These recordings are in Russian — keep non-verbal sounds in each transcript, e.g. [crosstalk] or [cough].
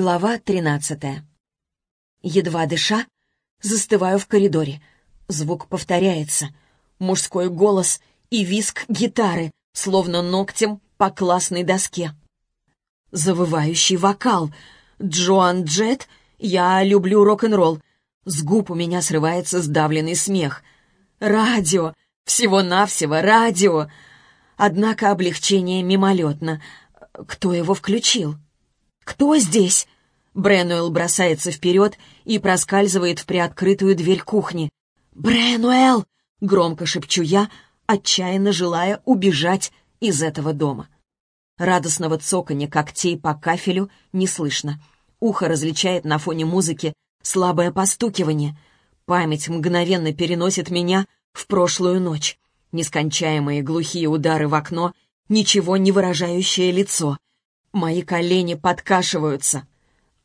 Глава тринадцатая. Едва дыша, застываю в коридоре. Звук повторяется. Мужской голос и виск гитары, словно ногтем по классной доске. Завывающий вокал. Джоан Джет «Я люблю рок-н-ролл». С губ у меня срывается сдавленный смех. Радио! Всего-навсего радио! Однако облегчение мимолетно. Кто его включил? Кто здесь? Бренуэлл бросается вперед и проскальзывает в приоткрытую дверь кухни. «Бренуэлл!» — громко шепчу я, отчаянно желая убежать из этого дома. Радостного цоканья когтей по кафелю не слышно. Ухо различает на фоне музыки слабое постукивание. Память мгновенно переносит меня в прошлую ночь. Нескончаемые глухие удары в окно, ничего не выражающее лицо. Мои колени подкашиваются.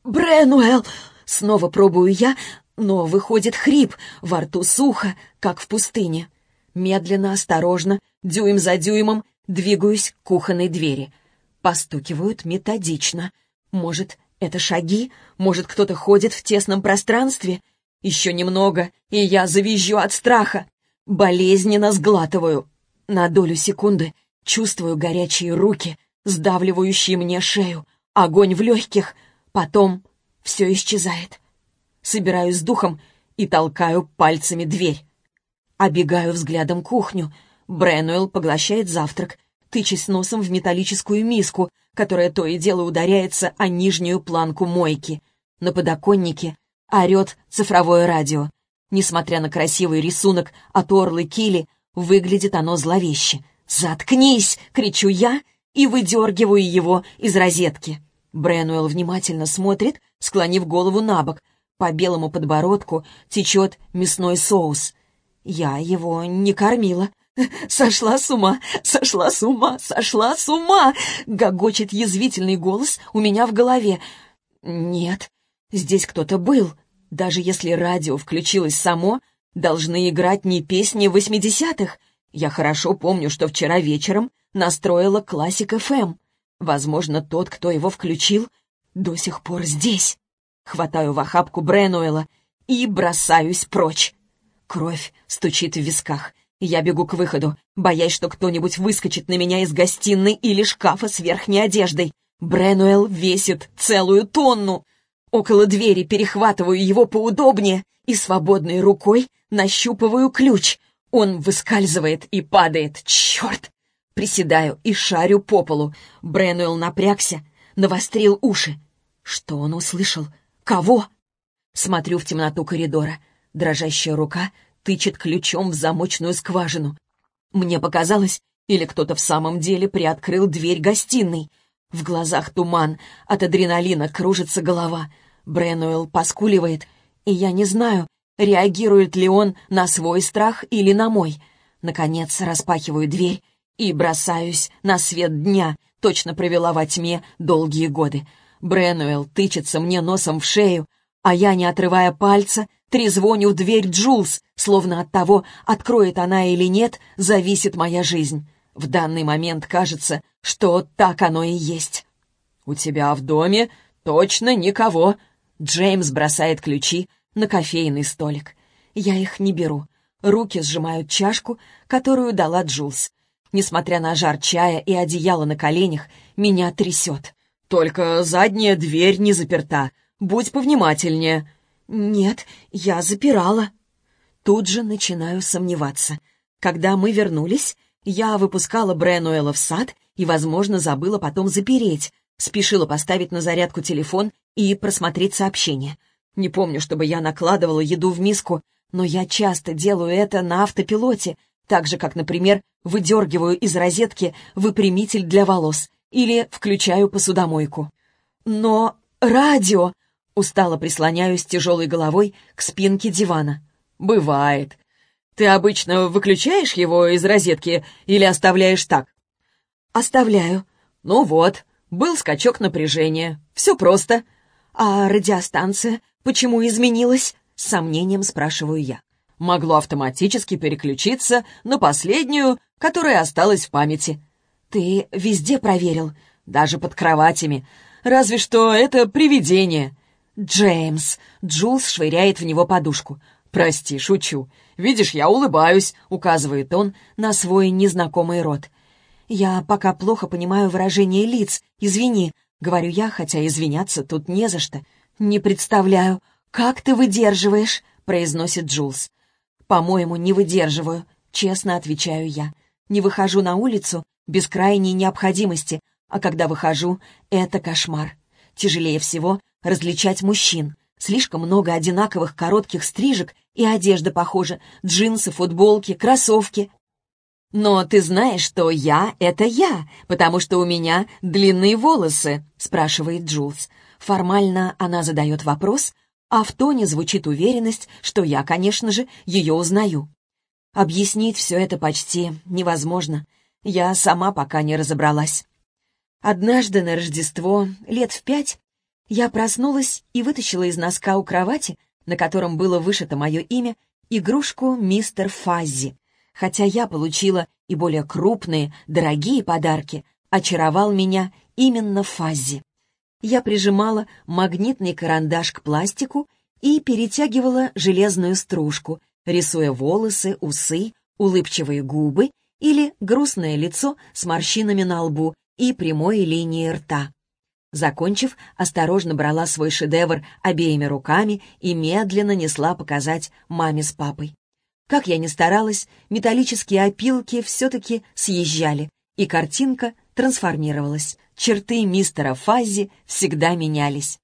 «Бренуэлл!» Снова пробую я, но выходит хрип, во рту сухо, как в пустыне. Медленно, осторожно, дюйм за дюймом, двигаюсь к кухонной двери. Постукивают методично. Может, это шаги? Может, кто-то ходит в тесном пространстве? Еще немного, и я завизжу от страха. Болезненно сглатываю. На долю секунды чувствую горячие руки, сдавливающие мне шею, огонь в легких. Потом все исчезает. Собираюсь с духом и толкаю пальцами дверь. Обегаю взглядом кухню. Бренуэлл поглощает завтрак, тычась носом в металлическую миску, которая то и дело ударяется о нижнюю планку мойки. На подоконнике орет цифровое радио. Несмотря на красивый рисунок от Орлы Кили, выглядит оно зловеще. «Заткнись!» — кричу я и выдергиваю его из розетки. Бренуэлл внимательно смотрит, склонив голову на бок. По белому подбородку течет мясной соус. Я его не кормила. [laughs] «Сошла с ума! Сошла с ума! Сошла с ума!» — гогочет язвительный голос у меня в голове. «Нет, здесь кто-то был. Даже если радио включилось само, должны играть не песни восьмидесятых. Я хорошо помню, что вчера вечером настроила классик ФМ. Возможно, тот, кто его включил, до сих пор здесь. Хватаю в охапку Бренуэла и бросаюсь прочь. Кровь стучит в висках. Я бегу к выходу, боясь, что кто-нибудь выскочит на меня из гостиной или шкафа с верхней одеждой. Бренуэл весит целую тонну. Около двери перехватываю его поудобнее и свободной рукой нащупываю ключ. Он выскальзывает и падает. Черт! Приседаю и шарю по полу. Бренуэлл напрягся, навострил уши. Что он услышал? Кого? Смотрю в темноту коридора. Дрожащая рука тычет ключом в замочную скважину. Мне показалось, или кто-то в самом деле приоткрыл дверь гостиной. В глазах туман, от адреналина кружится голова. Бренуэлл поскуливает, и я не знаю, реагирует ли он на свой страх или на мой. Наконец распахиваю дверь и бросаюсь на свет дня, точно провела во тьме долгие годы. Бренуэлл тычется мне носом в шею, а я, не отрывая пальца, трезвоню в дверь Джулс, словно от того, откроет она или нет, зависит моя жизнь. В данный момент кажется, что так оно и есть. «У тебя в доме точно никого!» Джеймс бросает ключи на кофейный столик. Я их не беру. Руки сжимают чашку, которую дала Джулс. Несмотря на жар чая и одеяло на коленях, меня трясет. «Только задняя дверь не заперта. Будь повнимательнее». «Нет, я запирала». Тут же начинаю сомневаться. Когда мы вернулись, я выпускала Бренуэла в сад и, возможно, забыла потом запереть. Спешила поставить на зарядку телефон и просмотреть сообщения. Не помню, чтобы я накладывала еду в миску, но я часто делаю это на автопилоте, так же, как, например, выдергиваю из розетки выпрямитель для волос или включаю посудомойку. Но радио... Устало прислоняюсь тяжелой головой к спинке дивана. «Бывает. Ты обычно выключаешь его из розетки или оставляешь так?» «Оставляю». «Ну вот, был скачок напряжения. Все просто». «А радиостанция почему изменилась?» — с сомнением спрашиваю я. «Могло автоматически переключиться на последнюю, которая осталась в памяти». «Ты везде проверил?» «Даже под кроватями. Разве что это привидение». «Джеймс!» — Джулс швыряет в него подушку. «Прости, шучу. Видишь, я улыбаюсь», — указывает он на свой незнакомый рот. «Я пока плохо понимаю выражение лиц. Извини», — говорю я, хотя извиняться тут не за что. «Не представляю, как ты выдерживаешь», — произносит Джулс. «По-моему, не выдерживаю», — честно отвечаю я. «Не выхожу на улицу без крайней необходимости, а когда выхожу, это кошмар. Тяжелее всего различать мужчин. Слишком много одинаковых коротких стрижек и одежда похожа. Джинсы, футболки, кроссовки. «Но ты знаешь, что я — это я, потому что у меня длинные волосы», — спрашивает Джулс. Формально она задает вопрос, а в тоне звучит уверенность, что я, конечно же, ее узнаю. Объяснить все это почти невозможно. Я сама пока не разобралась. Однажды на Рождество, лет в пять, я проснулась и вытащила из носка у кровати, на котором было вышито мое имя, игрушку мистер Фаззи. Хотя я получила и более крупные, дорогие подарки, очаровал меня именно Фаззи. Я прижимала магнитный карандаш к пластику и перетягивала железную стружку, рисуя волосы, усы, улыбчивые губы или грустное лицо с морщинами на лбу и прямой линией рта. Закончив, осторожно брала свой шедевр обеими руками и медленно несла показать маме с папой. Как я ни старалась, металлические опилки все-таки съезжали, и картинка трансформировалась. Черты мистера Фаззи всегда менялись.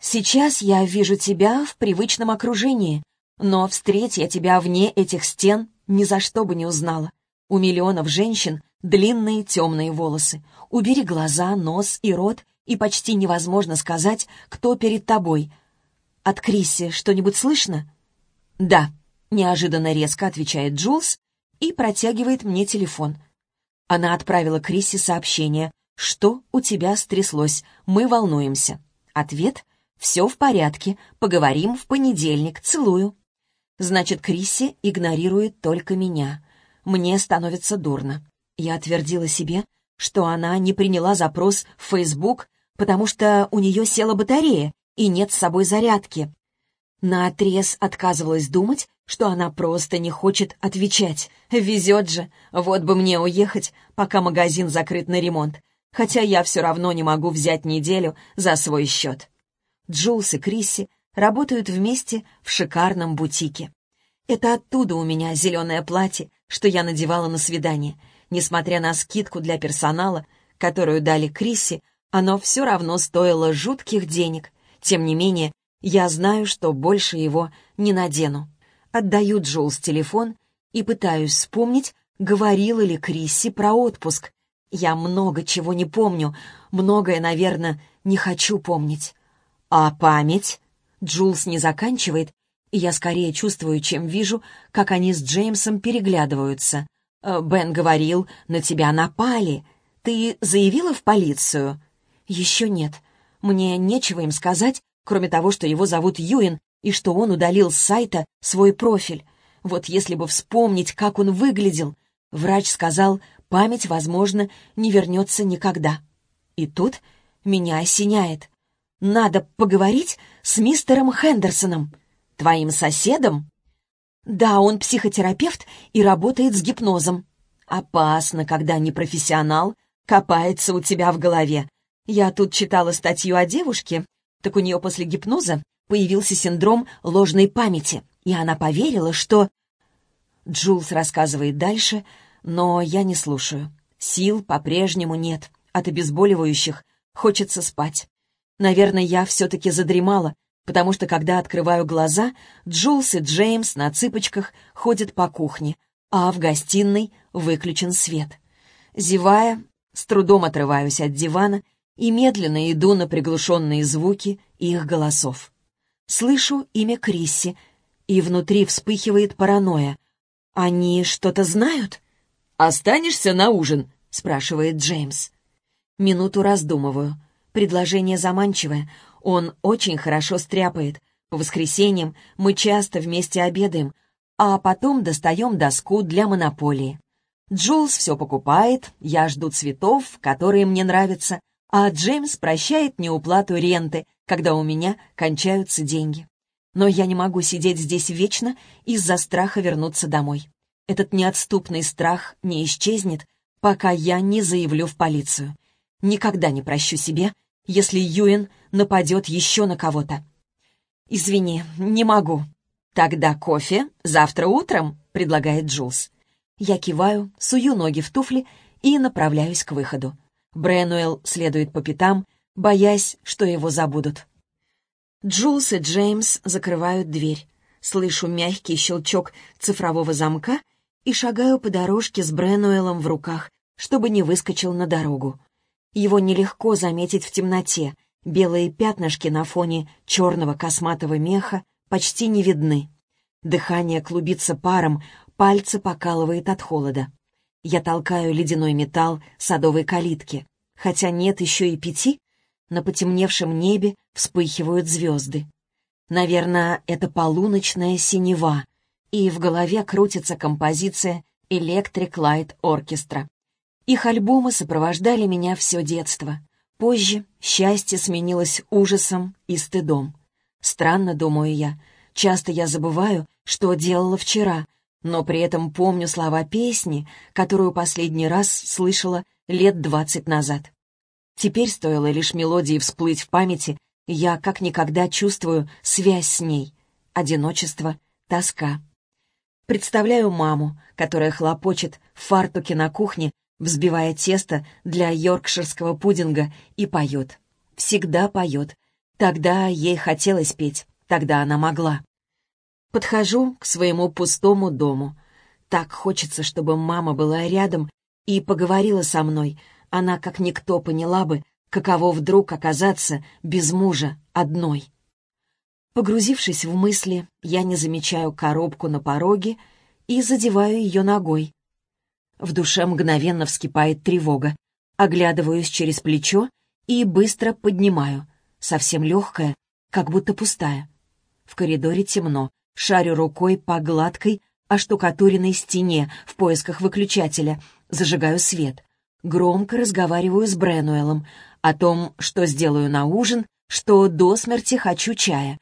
«Сейчас я вижу тебя в привычном окружении, но встреть я тебя вне этих стен ни за что бы не узнала. У миллионов женщин длинные темные волосы. Убери глаза, нос и рот, и почти невозможно сказать, кто перед тобой. От Крисси что-нибудь слышно? Да, неожиданно резко отвечает Джулс и протягивает мне телефон. Она отправила Крисси сообщение. «Что у тебя стряслось? Мы волнуемся». Ответ «Все в порядке. Поговорим в понедельник. Целую». Значит, Крисси игнорирует только меня. Мне становится дурно. Я отвердила себе, что она не приняла запрос в Facebook потому что у нее села батарея и нет с собой зарядки. Наотрез отказывалась думать, что она просто не хочет отвечать. Везет же, вот бы мне уехать, пока магазин закрыт на ремонт, хотя я все равно не могу взять неделю за свой счет. Джулс и Крисси работают вместе в шикарном бутике. Это оттуда у меня зеленое платье, что я надевала на свидание. Несмотря на скидку для персонала, которую дали Крисси, оно все равно стоило жутких денег. Тем не менее, я знаю, что больше его не надену. Отдаю Джулс телефон и пытаюсь вспомнить, говорила ли Крисси про отпуск. Я много чего не помню, многое, наверное, не хочу помнить. А память? Джулс не заканчивает, и я скорее чувствую, чем вижу, как они с Джеймсом переглядываются. «Э, «Бен говорил, на тебя напали. Ты заявила в полицию?» Еще нет. Мне нечего им сказать, кроме того, что его зовут Юин и что он удалил с сайта свой профиль. Вот если бы вспомнить, как он выглядел. Врач сказал, память, возможно, не вернется никогда. И тут меня осеняет. Надо поговорить с мистером Хендерсоном, твоим соседом. Да, он психотерапевт и работает с гипнозом. Опасно, когда непрофессионал копается у тебя в голове. Я тут читала статью о девушке, так у нее после гипноза появился синдром ложной памяти, и она поверила, что... Джулс рассказывает дальше, но я не слушаю. Сил по-прежнему нет. От обезболивающих хочется спать. Наверное, я все-таки задремала, потому что, когда открываю глаза, Джулс и Джеймс на цыпочках ходят по кухне, а в гостиной выключен свет. Зевая, с трудом отрываюсь от дивана и медленно иду на приглушенные звуки их голосов. Слышу имя Крисси, и внутри вспыхивает паранойя. «Они что-то знают?» «Останешься на ужин?» — спрашивает Джеймс. Минуту раздумываю. Предложение заманчивое. Он очень хорошо стряпает. По воскресеньям мы часто вместе обедаем, а потом достаем доску для монополии. Джулс все покупает, я жду цветов, которые мне нравятся, а Джеймс прощает неуплату ренты, когда у меня кончаются деньги. Но я не могу сидеть здесь вечно из-за страха вернуться домой. Этот неотступный страх не исчезнет, пока я не заявлю в полицию. Никогда не прощу себе, если Юэн нападет еще на кого-то. «Извини, не могу». «Тогда кофе завтра утром», — предлагает Джулс. Я киваю, сую ноги в туфли и направляюсь к выходу. Брэнуэлл следует по пятам, боясь, что его забудут. Джулс и Джеймс закрывают дверь. Слышу мягкий щелчок цифрового замка и шагаю по дорожке с Брэнуэлом в руках, чтобы не выскочил на дорогу. Его нелегко заметить в темноте. Белые пятнышки на фоне черного косматого меха почти не видны. Дыхание клубится паром, пальцы покалывает от холода. Я толкаю ледяной металл садовой калитки. Хотя нет еще и пяти, на потемневшем небе вспыхивают звезды. Наверное, это полуночная синева, и в голове крутится композиция Electric Light Orchestra. Их альбомы сопровождали меня все детство. Позже счастье сменилось ужасом и стыдом. Странно, думаю я, часто я забываю, что делала вчера, но при этом помню слова песни, которую последний раз слышала лет двадцать назад. Теперь стоило лишь мелодии всплыть в памяти, я как никогда чувствую связь с ней. Одиночество, тоска. Представляю маму, которая хлопочет в фартуке на кухне, взбивая тесто для йоркширского пудинга, и поет. Всегда поет. Тогда ей хотелось петь, тогда она могла. Подхожу к своему пустому дому. Так хочется, чтобы мама была рядом и поговорила со мной. Она, как никто, поняла бы, каково вдруг оказаться без мужа одной. Погрузившись в мысли, я не замечаю коробку на пороге и задеваю ее ногой. В душе мгновенно вскипает тревога. Оглядываюсь через плечо и быстро поднимаю. Совсем легкая, как будто пустая. В коридоре темно. Шарю рукой по гладкой, оштукатуренной стене в поисках выключателя. Зажигаю свет. Громко разговариваю с Бренуэлом о том, что сделаю на ужин, что до смерти хочу чая.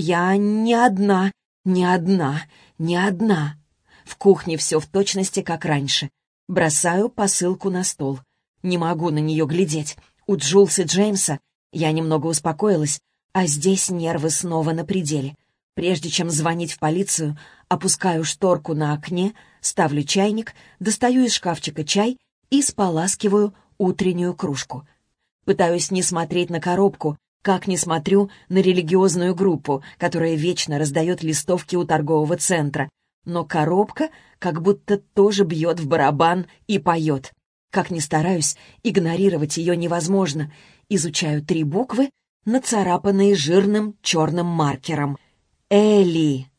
Я не одна, не одна, не одна. В кухне все в точности, как раньше. Бросаю посылку на стол. Не могу на нее глядеть. У Джулс и Джеймса я немного успокоилась, а здесь нервы снова на пределе. Прежде чем звонить в полицию, опускаю шторку на окне, ставлю чайник, достаю из шкафчика чай и споласкиваю утреннюю кружку. Пытаюсь не смотреть на коробку, как не смотрю на религиозную группу, которая вечно раздает листовки у торгового центра. Но коробка как будто тоже бьет в барабан и поет. Как ни стараюсь, игнорировать ее невозможно. Изучаю три буквы, нацарапанные жирным черным маркером — Элли.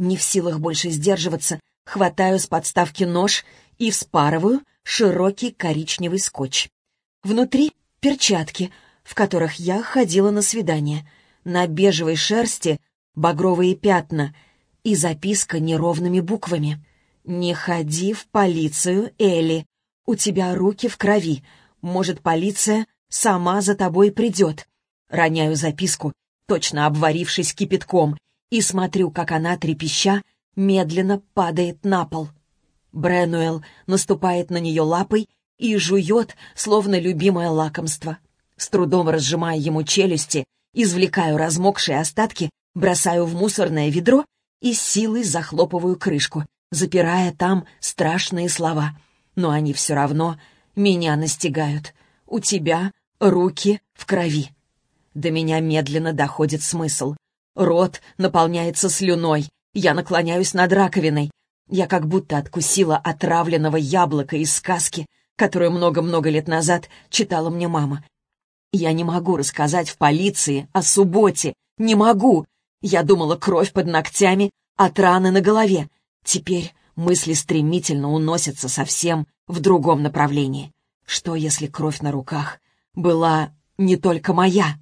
Не в силах больше сдерживаться, хватаю с подставки нож и вспарываю широкий коричневый скотч. Внутри перчатки, в которых я ходила на свидание. На бежевой шерсти багровые пятна и записка неровными буквами. «Не ходи в полицию, Элли. У тебя руки в крови. Может, полиция сама за тобой придет». Роняю записку точно обварившись кипятком, и смотрю, как она, трепеща, медленно падает на пол. Бренуэлл наступает на нее лапой и жует, словно любимое лакомство. С трудом разжимая ему челюсти, извлекаю размокшие остатки, бросаю в мусорное ведро и силой захлопываю крышку, запирая там страшные слова. Но они все равно меня настигают. У тебя руки в крови. До меня медленно доходит смысл. Рот наполняется слюной. Я наклоняюсь над раковиной. Я как будто откусила отравленного яблока из сказки, которую много-много лет назад читала мне мама. Я не могу рассказать в полиции о субботе. Не могу. Я думала, кровь под ногтями от раны на голове. Теперь мысли стремительно уносятся совсем в другом направлении. Что, если кровь на руках была не только моя?